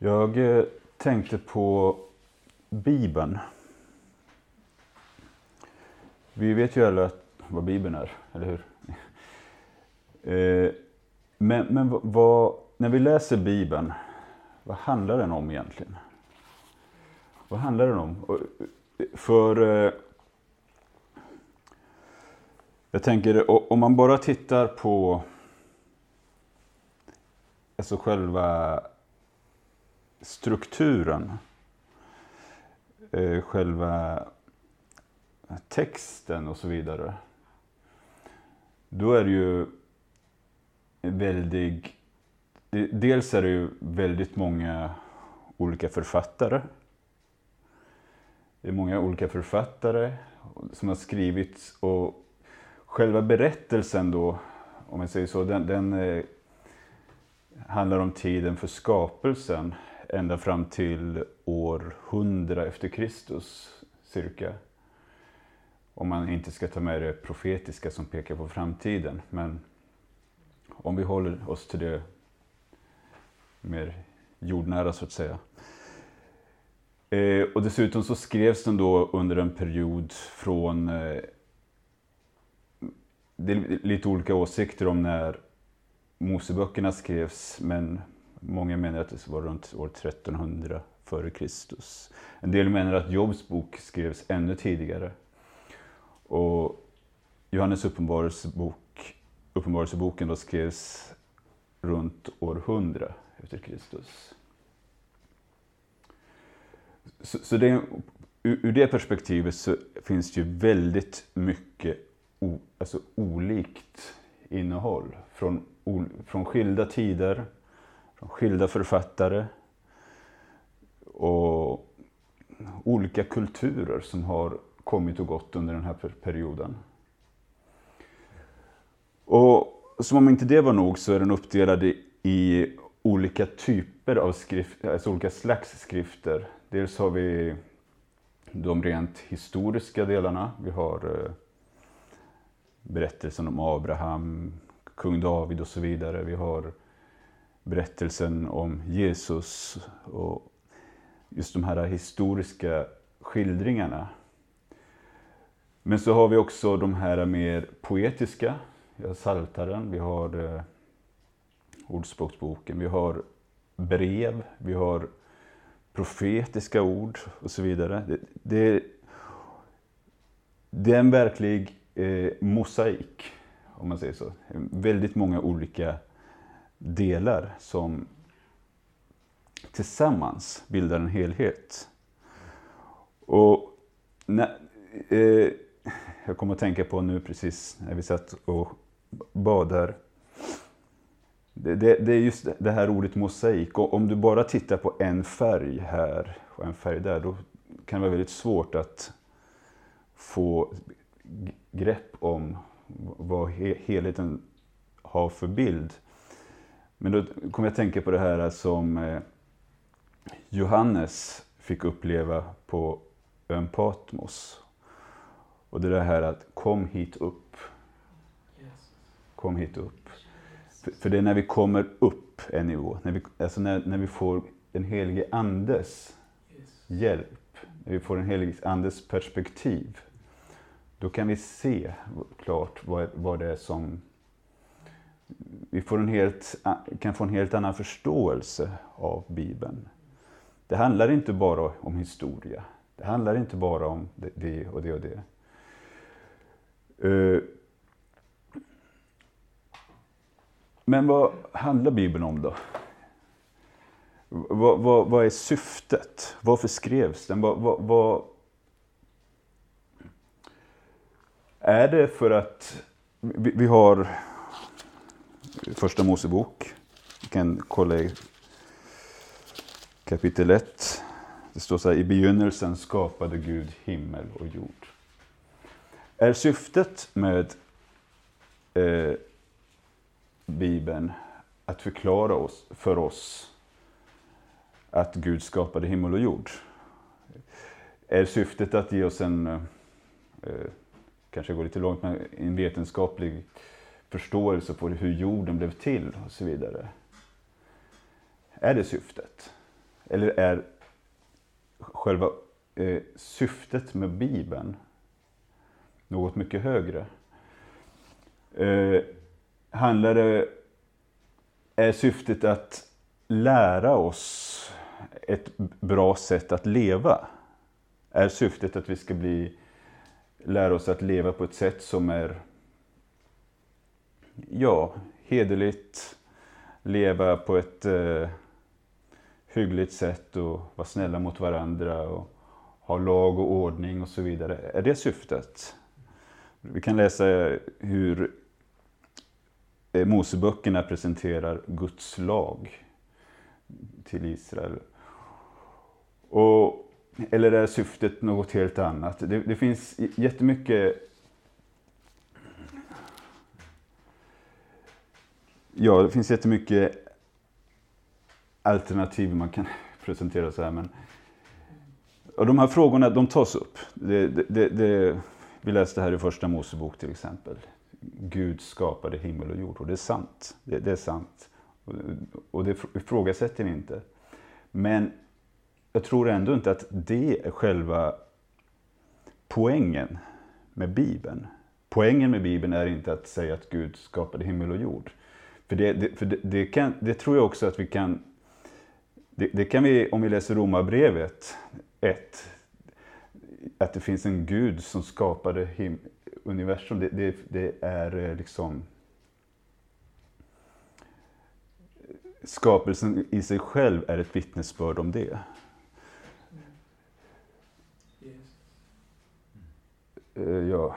Jag eh, tänkte på Bibeln. Vi vet ju alla vad Bibeln är, eller hur? Eh, men, men vad, när vi läser Bibeln, vad handlar den om egentligen? Vad handlar den om? Eh, för jag tänker, om man bara tittar på alltså själva strukturen, eh, själva texten och så vidare. Då är det ju väldigt... Dels är det ju väldigt många olika författare. Det är många olika författare som har skrivits. och själva berättelsen då, om jag säger så, den, den eh, handlar om tiden för skapelsen ända fram till år 100 efter Kristus cirka. Om man inte ska ta med det profetiska som pekar på framtiden. Men om vi håller oss till det mer jordnära så att säga. Eh, och dessutom så skrevs den då under en period från eh, det är lite olika åsikter om när Moseböckerna skrevs, men många menar att det var runt år 1300 före Kristus. En del menar att Jobs bok skrevs ännu tidigare. Och Johannes uppenbarelsebok, uppenbarelseboken då skrevs runt år 100 efter Kristus. Så, så det, ur, ur det perspektivet så finns det ju väldigt mycket o, alltså olikt innehåll från, o, från skilda tider, från skilda författare och olika kulturer som har kommit och gått under den här perioden. Och som om inte det var nog så är den uppdelad i olika typer av skrifter, alltså olika slags skrifter. Dels har vi de rent historiska delarna. Vi har eh, berättelsen om Abraham, kung David och så vidare. Vi har berättelsen om Jesus och just de här historiska skildringarna. Men så har vi också de här mer poetiska. Vi har Saltaren, vi har eh, Ordspråksboken, vi har brev, vi har profetiska ord och så vidare. Det, det, det är en verklig eh, mosaik, om man säger så. Väldigt många olika delar som tillsammans bildar en helhet. Och när, eh, jag kommer att tänka på nu precis när vi satt och badar. Det, det, det, är just det här ordet mosaik. Och om du bara tittar på en färg här och en färg där, då kan det vara väldigt svårt att få grepp om vad helheten har för bild. Men då kommer jag att tänka på det här som eh, Johannes fick uppleva på ön Patmos. Och det är det här att kom hit upp. Kom hit upp. För, för det är när vi kommer upp en nivå, när vi, alltså när, när vi får den helige Andes hjälp, när vi får den helige Andes perspektiv, då kan vi se klart vad, vad det är som... Vi får en helt, kan få en helt annan förståelse av Bibeln. Det handlar inte bara om historia. Det handlar inte bara om det och det och det. Eh, men vad handlar Bibeln om då? Vad, vad, vad är syftet? Varför skrevs den? Vad, vad, Är det för att vi, vi har Första Mosebok. Vi kan kolla i kapitel 1. Det står så här, i begynnelsen skapade Gud himmel och jord. Är syftet med eh, Bibeln att förklara oss, för oss att Gud skapade himmel och jord? Är syftet att ge oss en eh, kanske går lite långt, men en vetenskaplig förståelse för hur jorden blev till och så vidare. Är det syftet? Eller är själva eh, syftet med Bibeln något mycket högre? Eh, handlar det, är syftet att lära oss ett bra sätt att leva? Är syftet att vi ska bli, lära oss att leva på ett sätt som är ja, hederligt, leva på ett eh, hyggligt sätt och vara snälla mot varandra och ha lag och ordning och så vidare. Är det syftet? Vi kan läsa hur eh, Moseböckerna presenterar Guds lag till Israel. Och, eller är syftet något helt annat? Det, det finns jättemycket Ja, det finns jättemycket alternativ man kan presentera så här. Men, och de här frågorna de tas upp. Det, det, det, vi läste här i första Mosebok till exempel. Gud skapade himmel och jord och det är sant. Det, det är sant. Och, och det ifrågasätter vi inte. Men jag tror ändå inte att det är själva poängen med Bibeln. Poängen med Bibeln är inte att säga att Gud skapade himmel och jord. För det, det, för det, det, kan, det tror jag också att vi kan... Det, kan vi, om vi läser Romarbrevet 1, att det finns en Gud som skapade him, universum. Det, det, det är eh, liksom... Skapelsen i sig själv är ett vittnesbörd om det. Uh, ja.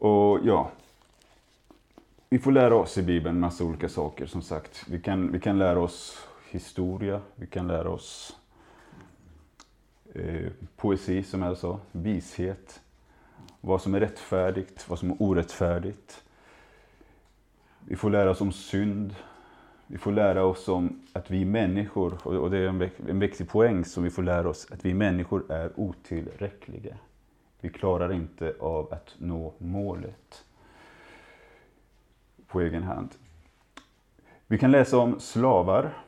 Och ja, vi får lära oss i Bibeln en massa olika saker som sagt. Vi kan, vi kan lära oss historia, vi kan lära oss eh, poesi som jag sa, vishet, vad som är rättfärdigt, vad som är orättfärdigt. Vi får lära oss om synd, vi får lära oss om att vi människor, och det är en, en viktig poäng som vi får lära oss, att vi människor är otillräckliga. Vi klarar inte av att nå målet på egen hand. Vi kan läsa om slavar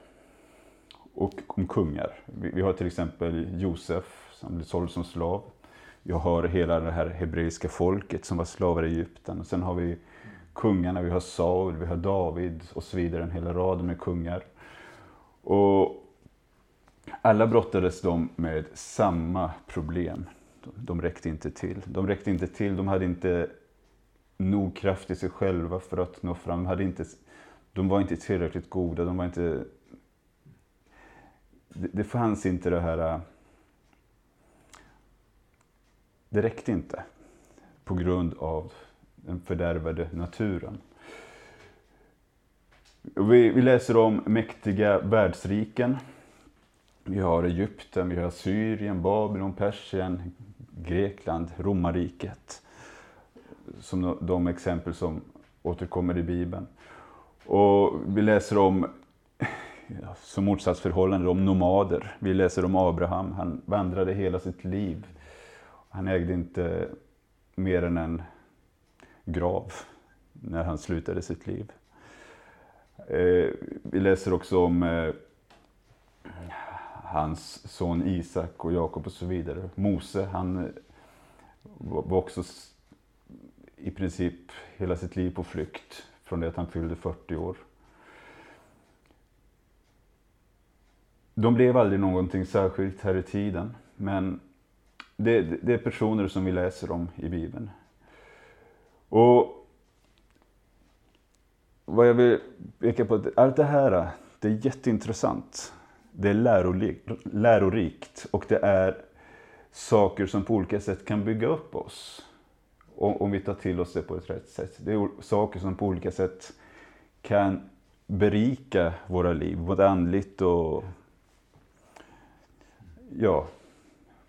och om kungar. Vi har till exempel Josef som blev såld som slav. Jag har hela det här hebreiska folket som var slavar i Egypten. Och sen har vi kungarna, vi har Saul, vi har David och så vidare, en hel rad med kungar. Och alla brottades de med samma problem de räckte inte till. De räckte inte till, de hade inte nog kraft i sig själva för att nå fram. De, hade inte, de var inte tillräckligt goda, de var inte... Det, det fanns inte det här... Äh, det räckte inte på grund av den fördärvade naturen. Vi, vi läser om mäktiga världsriken. Vi har Egypten, vi har Syrien, Babylon, Persien, Grekland, romarriket. Som de exempel som återkommer i Bibeln. Och vi läser om, som motsatsförhållande, om nomader. Vi läser om Abraham, han vandrade hela sitt liv. Han ägde inte mer än en grav när han slutade sitt liv. Eh, vi läser också om eh, hans son Isak och Jakob och så vidare. Mose, han var också i princip hela sitt liv på flykt från det att han fyllde 40 år. De blev aldrig någonting särskilt här i tiden, men det, det är personer som vi läser om i Bibeln. Och vad jag vill peka på, allt det här, det är jätteintressant det är lärorikt och det är saker som på olika sätt kan bygga upp oss. Om vi tar till oss det på ett rätt sätt. Det är saker som på olika sätt kan berika våra liv, både andligt och ja,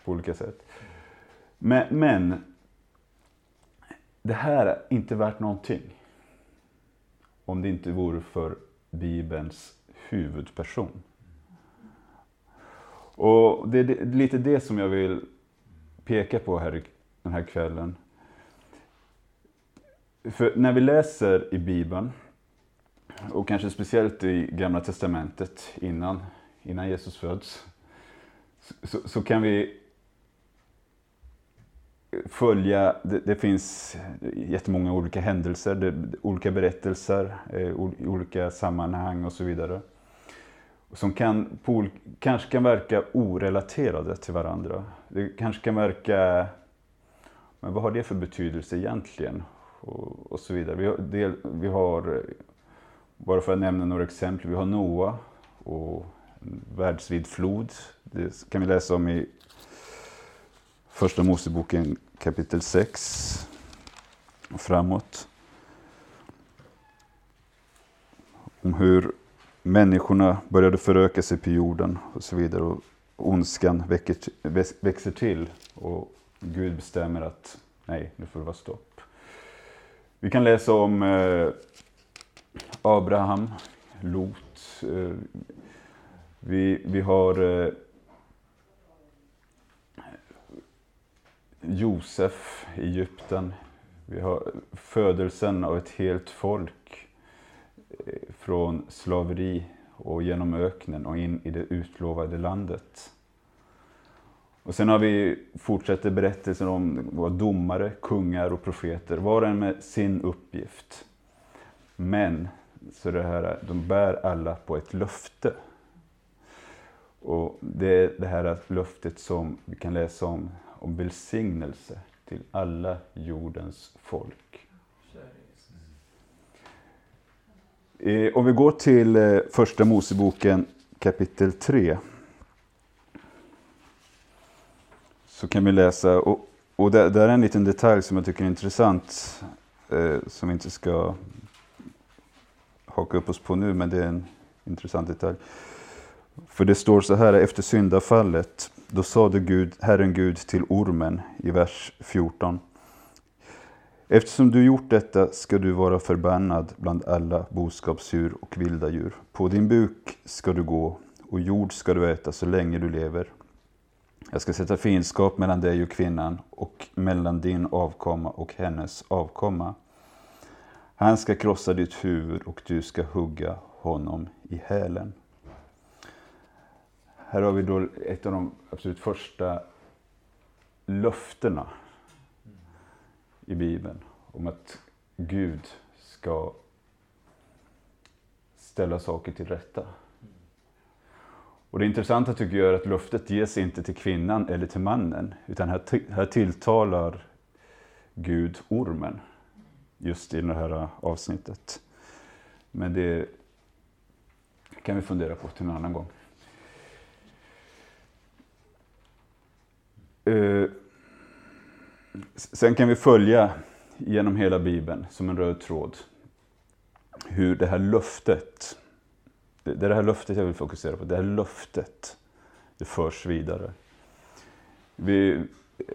på olika sätt. Men, men det här är inte värt någonting om det inte vore för Bibelns huvudperson. Och det är lite det som jag vill peka på här den här kvällen. För när vi läser i Bibeln och kanske speciellt i Gamla Testamentet innan, innan Jesus föds, så, så kan vi följa, det, det, finns jättemånga olika händelser, det, olika berättelser eh, olika sammanhang och så vidare. Som kan, på, kanske kan verka orelaterade till varandra. Det kanske kan verka, men vad har det för betydelse egentligen? Och, och så vidare. Vi har, del, vi har, bara för att nämna några exempel, vi har Noa och en världsvid flod. Det kan vi läsa om i Första Moseboken kapitel 6 och framåt. Om hur människorna började föröka sig på jorden och så vidare. Och ondskan väcker, växer till och Gud bestämmer att nej, nu får det vara stopp. Vi kan läsa om eh, Abraham, Lot. Eh, vi, vi har eh, Josef Egypten. Vi har födelsen av ett helt folk från slaveri och genom öknen och in i det utlovade landet. Och sen har vi fortsätter berättelsen om våra domare, kungar och profeter, var och en med sin uppgift. Men så det här, de bär alla på ett löfte. Och det är det här löftet som vi kan läsa om om välsignelse till alla jordens folk. Eh, Eh, om vi går till eh, Första Moseboken kapitel 3. Så kan vi läsa, och, och det, där är en liten detalj som jag tycker är intressant, eh, som vi inte ska haka upp oss på nu, men det är en intressant detalj. För det står så här, efter syndafallet, då sade Gud, Herren Gud till ormen i vers 14. Eftersom du gjort detta ska du vara förbannad bland alla boskapsdjur och vilda djur. På din buk ska du gå och jord ska du äta så länge du lever. Jag ska sätta fiendskap mellan dig och kvinnan och mellan din avkomma och hennes avkomma. Han ska krossa ditt huvud och du ska hugga honom i hälen. Här har vi då ett av de absolut första löftena i Bibeln om att Gud ska ställa saker till rätta. Och det intressanta tycker jag är att löftet ges inte till kvinnan eller till mannen, utan här, här tilltalar Gud ormen, just i det här avsnittet. Men det kan vi fundera på till en annan gång. Uh, sen kan vi följa genom hela Bibeln som en röd tråd hur det här löftet, det är det här löftet jag vill fokusera på, det här löftet, det förs vidare. Vi,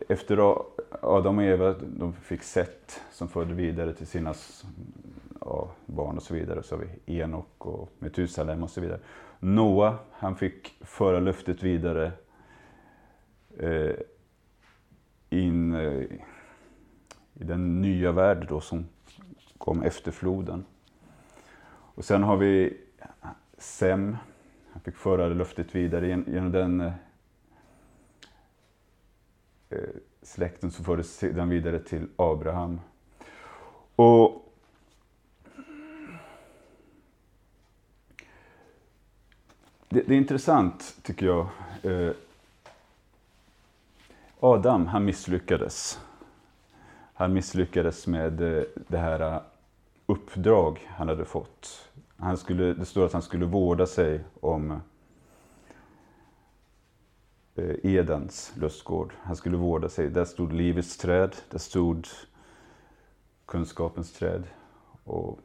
efter Adam och Eva de fick Seth som förde vidare till sina ja, barn och så vidare. Så har vi Enok och Metusalem och så vidare. Noa, han fick föra löftet vidare eh, in eh, i den nya värld då som kom efter floden. Och sen har vi Sem, han fick föra löftet vidare genom den eh, eh, släkten som fördes sedan vidare till Abraham. Och det, det är intressant, tycker jag, Adam, han misslyckades. Han misslyckades med eh, det här eh, uppdrag han hade fått. Han skulle, det står att han skulle vårda sig om eh, Edens lustgård. Han skulle vårda sig. Där stod livets träd, där stod kunskapens träd. Och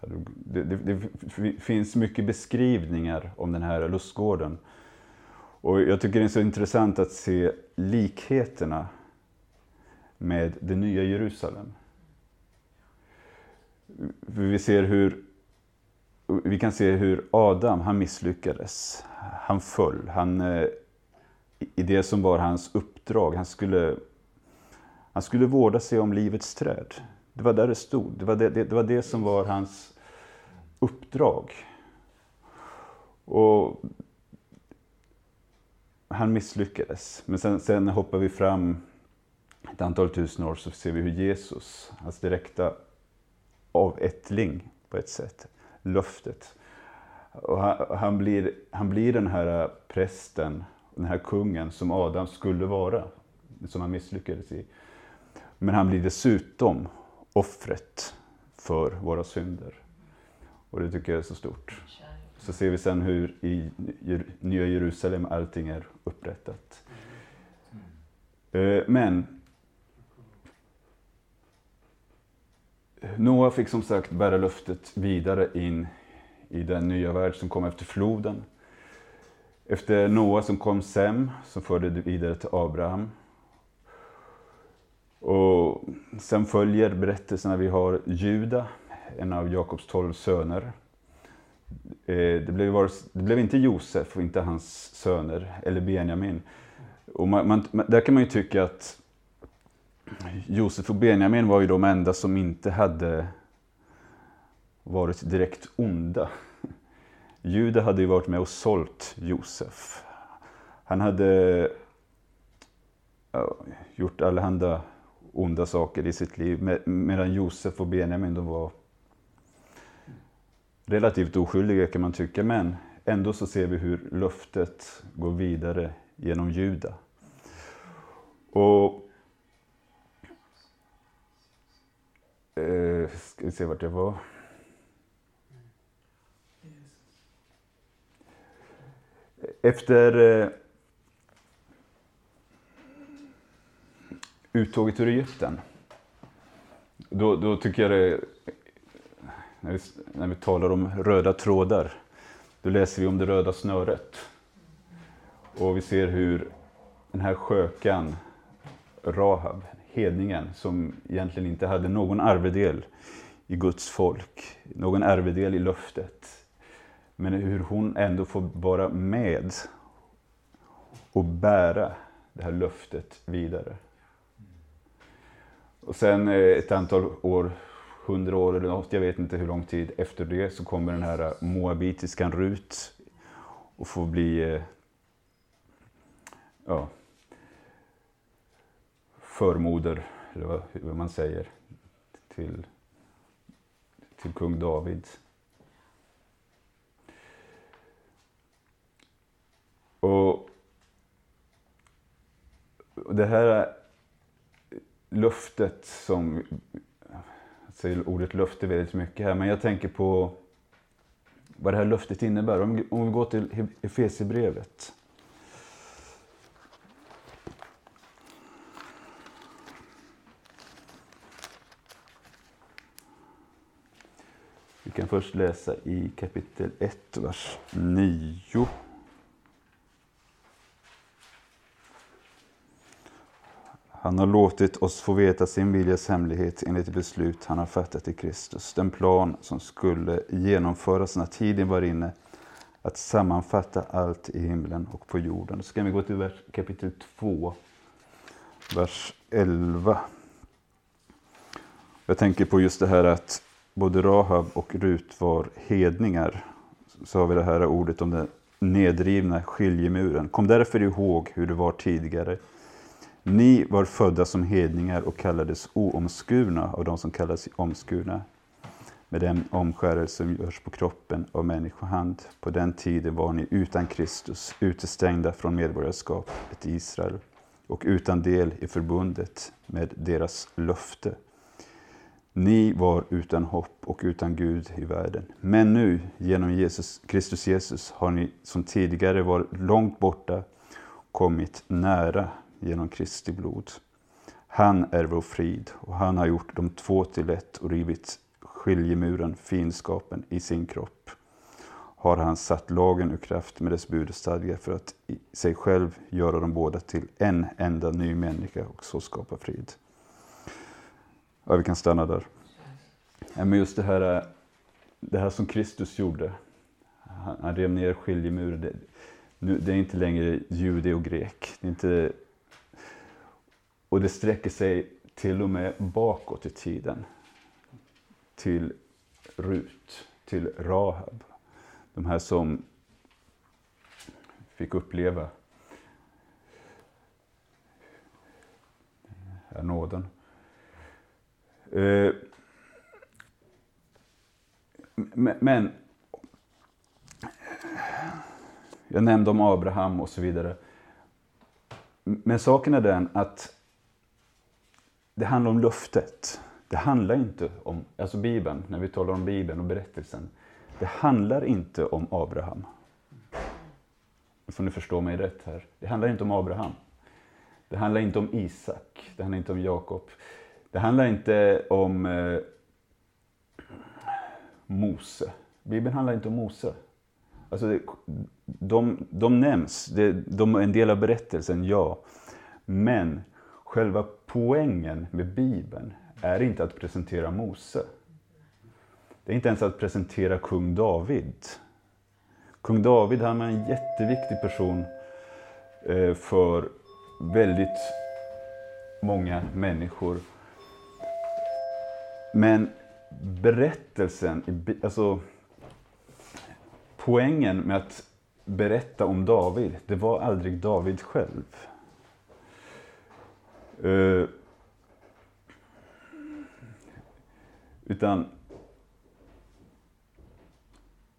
det, det, det finns mycket beskrivningar om den här lustgården. Och jag tycker det är så intressant att se likheterna med det nya Jerusalem. Vi ser hur vi kan se hur Adam, han misslyckades. Han föll. Han, eh, I det som var hans uppdrag. Han skulle, han skulle vårda sig om livets träd. Det var där det stod. Det var det, det, det var det som var hans uppdrag. Och han misslyckades. Men sen, sen hoppar vi fram ett antal tusen år så ser vi hur Jesus, hans direkta avättling på ett sätt, löftet. Och han, han, blir, han blir den här prästen, den här kungen som Adam skulle vara, som han misslyckades i. Men han blir dessutom offret för våra synder. Och det tycker jag är så stort. Så ser vi sen hur i Nya Jerusalem allting är upprättat. Eh, men Noa fick som sagt bära löftet vidare in i den nya värld som kom efter floden. Efter Noa som kom Sem, som förde det vidare till Abraham. Och sen följer berättelsen när vi har Juda, en av Jakobs tolv söner. Eh, det blev, det blev inte Josef och inte hans söner, eller Benjamin. Och man, man, där kan man ju tycka att Josef och Benjamin var ju de enda som inte hade varit direkt onda. Juda hade ju varit med och sålt Josef. Han hade gjort allehanda onda saker i sitt liv medan Josef och Benjamin de var relativt oskyldiga kan man tycka, men ändå så ser vi hur löftet går vidare genom Juda. Och eh, ska vi se vart jag var. Efter eh, uttåget ur Egypten, då, då tycker jag det när vi, när vi talar om röda trådar, då läser vi om det röda snöret. Och vi ser hur den här skökan, Rahab, hedningen, som egentligen inte hade någon arvedel i Guds folk, någon arvedel i löftet. Men hur hon ändå får vara med och bära det här löftet vidare. Och sen eh, ett antal år hundra år eller något, jag vet inte hur lång tid efter det, så kommer den här eh, moabitiskan Rut och får bli eh, ja, förmoder, eller vad, vad man säger, till, till kung David. Och det här eh, löftet som säger ordet löfte väldigt mycket här, men jag tänker på vad det här löftet innebär. Om, om vi går till Efesierbrevet. Vi kan först läsa i kapitel 1, vers 9. Han har låtit oss få veta sin viljas hemlighet enligt beslut han har fattat i Kristus. Den plan som skulle genomföras när tiden var inne att sammanfatta allt i himlen och på jorden. Så kan vi gå till vers, kapitel 2, vers 11. Jag tänker på just det här att både Rahab och Rut var hedningar. Så har vi det här ordet om den nedrivna skiljemuren. Kom därför ihåg hur det var tidigare ni var födda som hedningar och kallades oomskurna av de som kallas omskurna med den omskärelse som görs på kroppen av människohand. På den tiden var ni utan Kristus, utestängda från medborgarskapet i Israel och utan del i förbundet med deras löfte. Ni var utan hopp och utan Gud i världen. Men nu, genom Jesus, Kristus Jesus, har ni som tidigare var långt borta kommit nära genom Kristi blod. Han är vår frid och han har gjort de två till ett och rivit skiljemuren, fiendskapen, i sin kropp. Har han satt lagen ur kraft med dess bud och stadga för att i sig själv göra dem båda till en enda ny människa och så skapa frid. Ja, vi kan stanna där. Ja, men just det här, eh, det här som Kristus gjorde. Han, han rev ner skiljemuren. Det, nu, det är inte längre jude och grek. Det är inte och det sträcker sig till och med bakåt i tiden. Till Rut, till Rahab. De här som fick uppleva är nåden. Eh, men jag nämnde om Abraham och så vidare. Men saken är den att det handlar om löftet. Det handlar inte om, alltså Bibeln, när vi talar om Bibeln och berättelsen. Det handlar inte om Abraham. Nu får ni förstå mig rätt här. Det handlar inte om Abraham. Det handlar inte om Isak. Det handlar inte om Jakob. Det handlar inte om eh, Mose. Bibeln handlar inte om Mose. Alltså, de, de nämns, de är en del av berättelsen, ja. Men själva poängen med Bibeln är inte att presentera Mose. Det är inte ens att presentera kung David. Kung David han var en jätteviktig person eh, för väldigt många människor. Men berättelsen, alltså poängen med att berätta om David, det var aldrig David själv. Eh, utan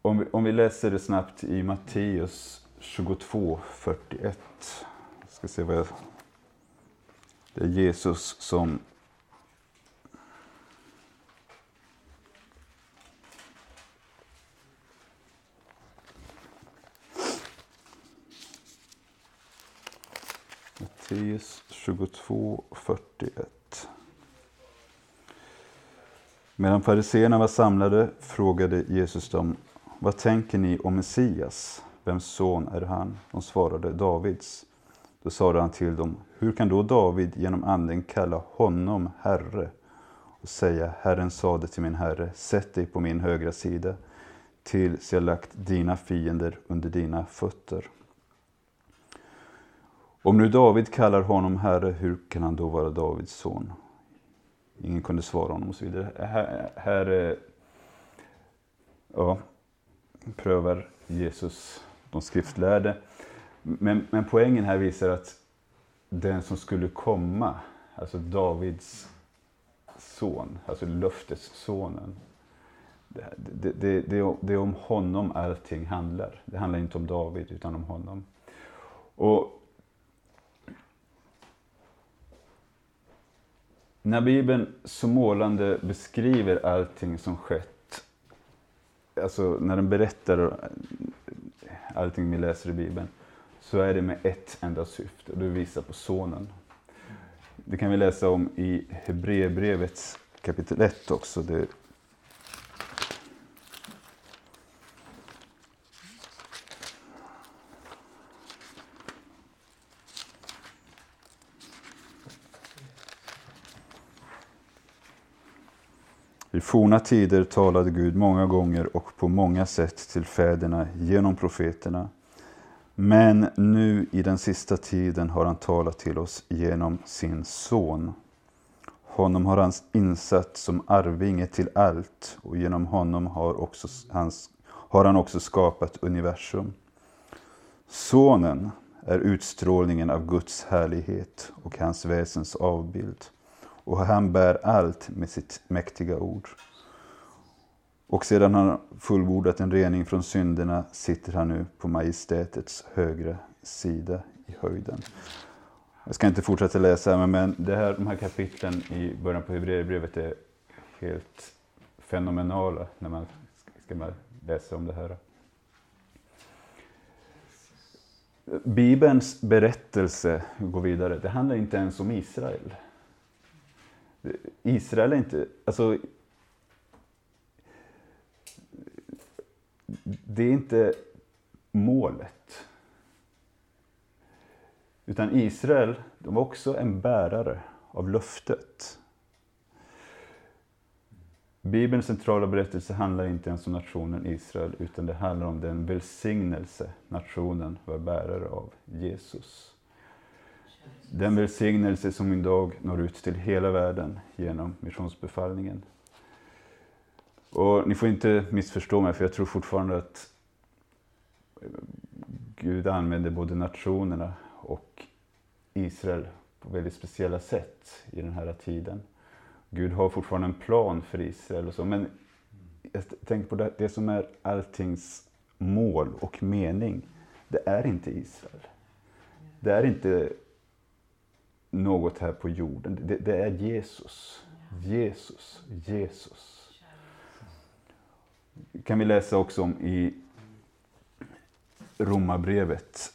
om vi, om vi läser det snabbt i Matteus 22.41. ska se vad jag, det är Jesus som Matteus 22.41 Medan fariseerna var samlade frågade Jesus dem, vad tänker ni om Messias? Vems son är han? De svarade, Davids. Då sade han till dem, hur kan då David genom anden kalla honom Herre och säga, Herren sade till min Herre, sätt dig på min högra sida tills jag lagt dina fiender under dina fötter. Om nu David kallar honom Herre, hur kan han då vara Davids son? Ingen kunde svara honom och så vidare. Här, här ja, prövar Jesus de skriftlärde. Men, men poängen här visar att den som skulle komma, alltså Davids son, alltså löftessonen. Det, det, det, det, är om honom allting handlar. Det handlar inte om David utan om honom. Och När Bibeln så målande beskriver allting som skett, alltså när den berättar allting vi läser i Bibeln, så är det med ett enda syfte, och det visar på Sonen. Det kan vi läsa om i Hebreerbrevets kapitel 1 också. Det I forna tider talade Gud många gånger och på många sätt till fäderna genom profeterna. Men nu i den sista tiden har han talat till oss genom sin son. Honom har han insatt som arvinge till allt och genom honom har, också hans, har han också skapat universum. Sonen är utstrålningen av Guds härlighet och hans väsens avbild och han bär allt med sitt mäktiga ord. Och sedan han fullbordat en rening från synderna sitter han nu på majestätets högra sida i höjden. Jag ska inte fortsätta läsa, men det här, de här kapitlen i början på Hebreerbrevet är helt fenomenala när man ska läsa om det här. Bibelns berättelse, går vidare, det handlar inte ens om Israel. Israel är inte, alltså det är inte målet. Utan Israel, de var också en bärare av löftet. Bibelns centrala berättelse handlar inte ens om nationen Israel, utan det handlar om den välsignelse nationen var bärare av, Jesus. Den välsignelse som idag når ut till hela världen genom missionsbefallningen. Och ni får inte missförstå mig, för jag tror fortfarande att eh, Gud använder både nationerna och Israel på väldigt speciella sätt i den här tiden. Gud har fortfarande en plan för Israel och så, men jag tänker på det, det som är alltings mål och mening. Det är inte Israel. Det är inte något här på jorden. Det, det är Jesus. Jesus, Jesus. kan vi läsa också om i Romarbrevet.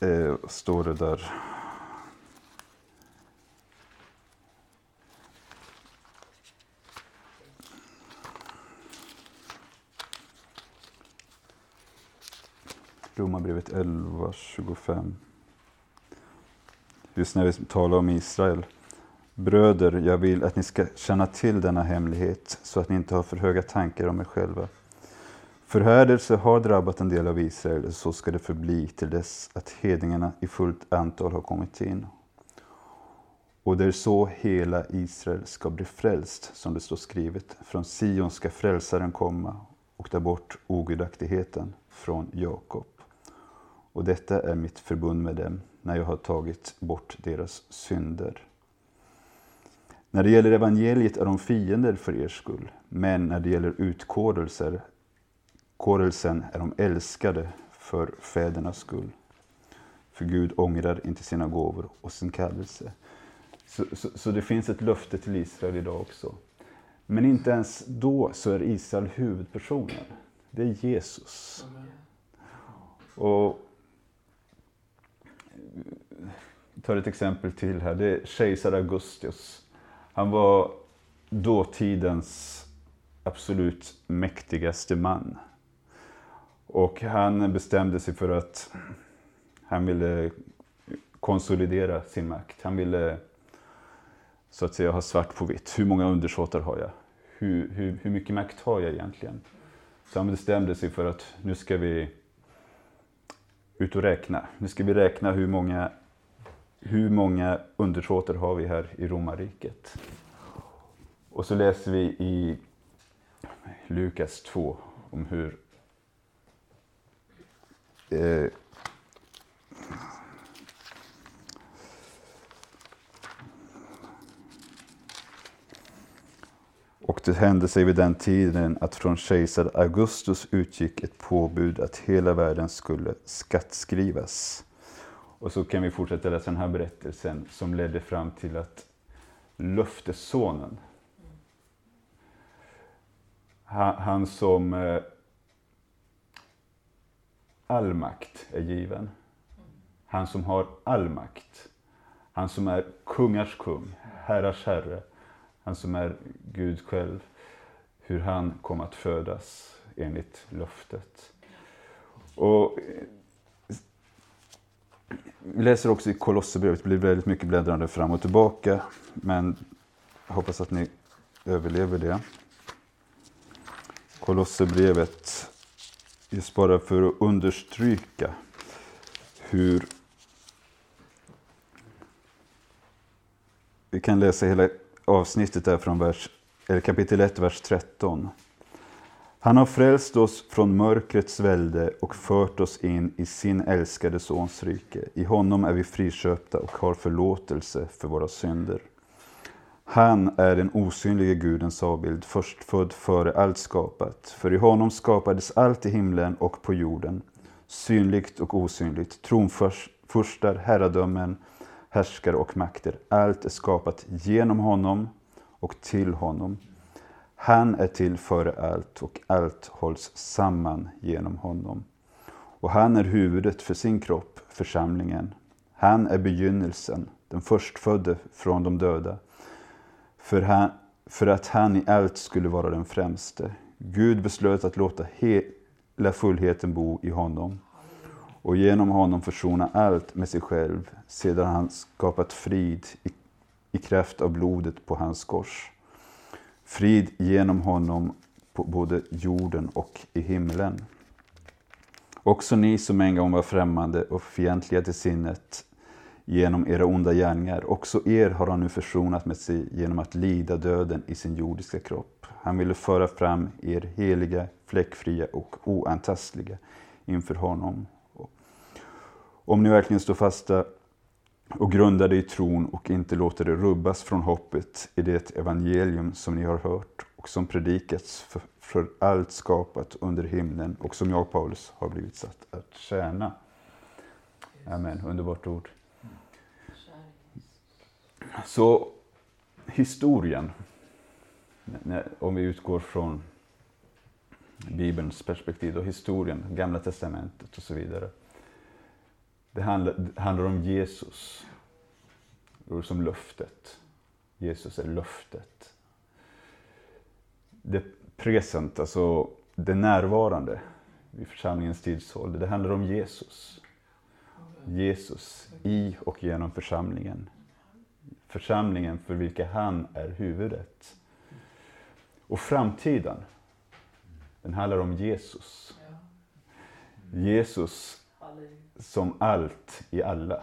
Eh, står det där. Romarbrevet 11.25. Just när vi talar om Israel. Bröder, jag vill att ni ska känna till denna hemlighet så att ni inte har för höga tankar om er själva. Förhärdelse har drabbat en del av Israel, så ska det förbli till dess att hedningarna i fullt antal har kommit in. Och det är så hela Israel ska bli frälst, som det står skrivet. Från Sion ska frälsaren komma och ta bort ogudaktigheten från Jakob. Och detta är mitt förbund med dem när jag har tagit bort deras synder. När det gäller evangeliet är de fiender för er skull, men när det gäller utkårelser Kårelsen är de älskade för fädernas skull. För Gud ångrar inte sina gåvor och sin kallelse. Så, så, så, det finns ett löfte till Israel idag också. Men inte ens då så är Israel huvudpersonen. Det är Jesus. Och tar ett exempel till här. Det är kejsar Augustus. Han var dåtidens absolut mäktigaste man. Och han bestämde sig för att han ville konsolidera sin makt. Han ville så att säga ha svart på vitt. Hur många undersåtar har jag? Hur, hur, hur mycket makt har jag egentligen? Så han bestämde sig för att nu ska vi ut och räkna. Nu ska vi räkna hur många, hur många undersåtar har vi här i romarriket. Och så läser vi i Lukas 2 om hur eh, Och det hände sig vid den tiden att från kejsar Augustus utgick ett påbud att hela världen skulle skattskrivas. Och så kan vi fortsätta läsa den här berättelsen som ledde fram till att löftessonen, han som eh, all makt är given. Han som har all makt. Han som är kungars kung, herrars herre. Han som är Gud själv. Hur han kom att födas enligt löftet. Och vi läser också i Kolosserbrevet, det blir väldigt mycket bläddrande fram och tillbaka. Men jag hoppas att ni överlever det. Kolosserbrevet just bara för att understryka hur Vi kan läsa hela avsnittet där från vers, eller kapitel 1, vers 13. Han har frälst oss från mörkrets välde och fört oss in i sin älskade Sons rike. I honom är vi friköpta och har förlåtelse för våra synder. Han är den osynlige Gudens avbild, förstfödd före allt skapat. För i honom skapades allt i himlen och på jorden, synligt och osynligt, tronfurstar, herradömen, härskare och makter. Allt är skapat genom honom och till honom. Han är till före allt och allt hålls samman genom honom. Och han är huvudet för sin kropp, församlingen. Han är begynnelsen, den förstfödde från de döda för, han, för att han i allt skulle vara den främste. Gud beslöt att låta hela fullheten bo i honom och genom honom försona allt med sig själv sedan han skapat frid i, i kraft av blodet på hans kors. Frid genom honom på både jorden och i himlen. Också ni som en gång var främmande och fientliga till sinnet genom era onda gärningar. Också er har han nu försonat med sig genom att lida döden i sin jordiska kropp. Han ville föra fram er heliga, fläckfria och oantastliga inför honom. Om ni verkligen står fasta och grundade i tron och inte låter det rubbas från hoppet i det evangelium som ni har hört och som predikats för, för allt skapat under himlen och som jag, Paulus, har blivit satt att tjäna. Amen. Underbart ord. Så historien, om vi utgår från Bibelns perspektiv, och historien, Gamla Testamentet och så vidare. Det handlar, det handlar om Jesus som löftet. Jesus är löftet. Det present, alltså det närvarande vid församlingens tidsålder, det handlar om Jesus. Jesus i och genom församlingen. Församlingen för vilka han är huvudet. Och framtiden, den handlar om Jesus. Jesus som allt i alla.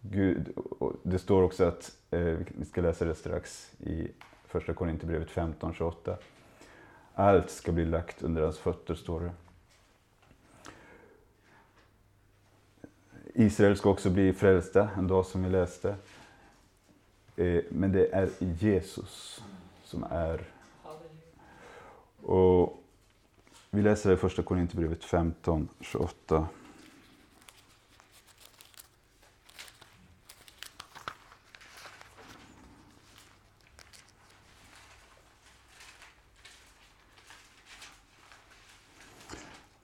Gud, det står också att, eh, vi ska läsa det strax i första Korinthierbrevet 15.28. Allt ska bli lagt under hans fötter, står det. Israel ska också bli frälsta en dag som vi läste. Eh, men det är Jesus som är... Och vi läser det i första Korinthierbrevet 15.28.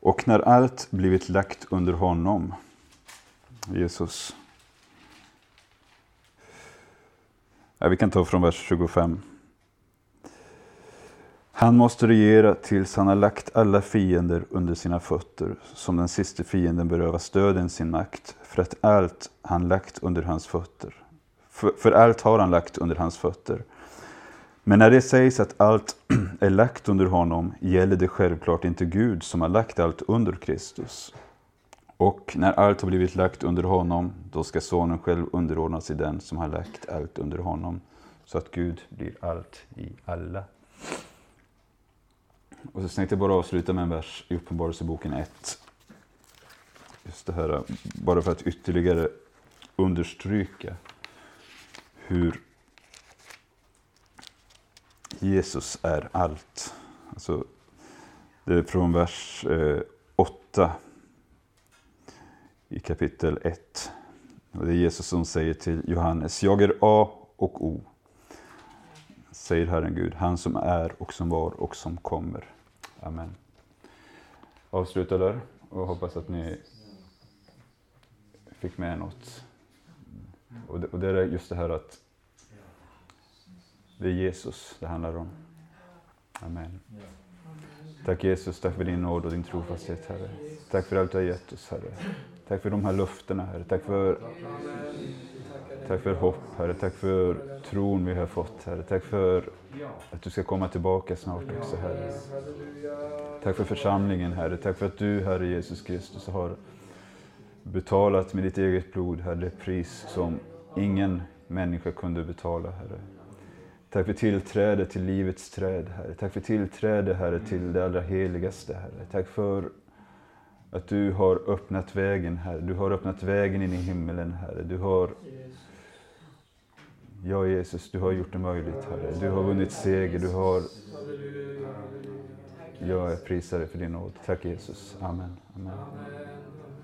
Och när allt blivit lagt under honom, Jesus. Ja, vi kan ta från vers 25. Han måste regera tills han har lagt alla fiender under sina fötter, som den sista fienden berövas döden sin makt, för att allt han lagt under hans fötter. För, för allt har han lagt under hans fötter. Men när det sägs att allt är lagt under honom gäller det självklart inte Gud som har lagt allt under Kristus. Och när allt har blivit lagt under honom, då ska Sonen själv underordna sig den som har lagt allt under honom, så att Gud blir allt i alla. Och så tänkte jag bara avsluta med en vers i Uppenbarelseboken 1. Just det här, bara för att ytterligare understryka hur Jesus är allt. Alltså, det är från vers eh, 8 i kapitel 1. Och det är Jesus som säger till Johannes, jag är A och O. Säger Herren Gud, han som är och som var och som kommer. Amen. Avsluta där och hoppas att ni fick med något. Och det, och det är just det här att det är Jesus det handlar om. Amen. Tack Jesus, tack för din nåd och din trofasthet Herre. Tack för allt du har gett oss Herre. Tack för de här löftena Herre. Tack för, tack för hopp Herre. Tack för tron vi har fått Herre. Tack för att du ska komma tillbaka snart också Herre. Tack för församlingen Herre. Tack för att du Herre Jesus Kristus har betalat med ditt eget blod Herre det pris som ingen människa kunde betala Herre. Tack för tillträde till livets träd, Herre. Tack för tillträde, Herre, till det allra heligaste, Herre. Tack för att du har öppnat vägen, Herre. Du har öppnat vägen in i himmelen, Herre. Du har... Ja, Jesus, du har gjort det möjligt, Herre. Du har vunnit seger. Du har... Ja, jag prisar dig för din nåd. Tack Jesus. Amen. Amen.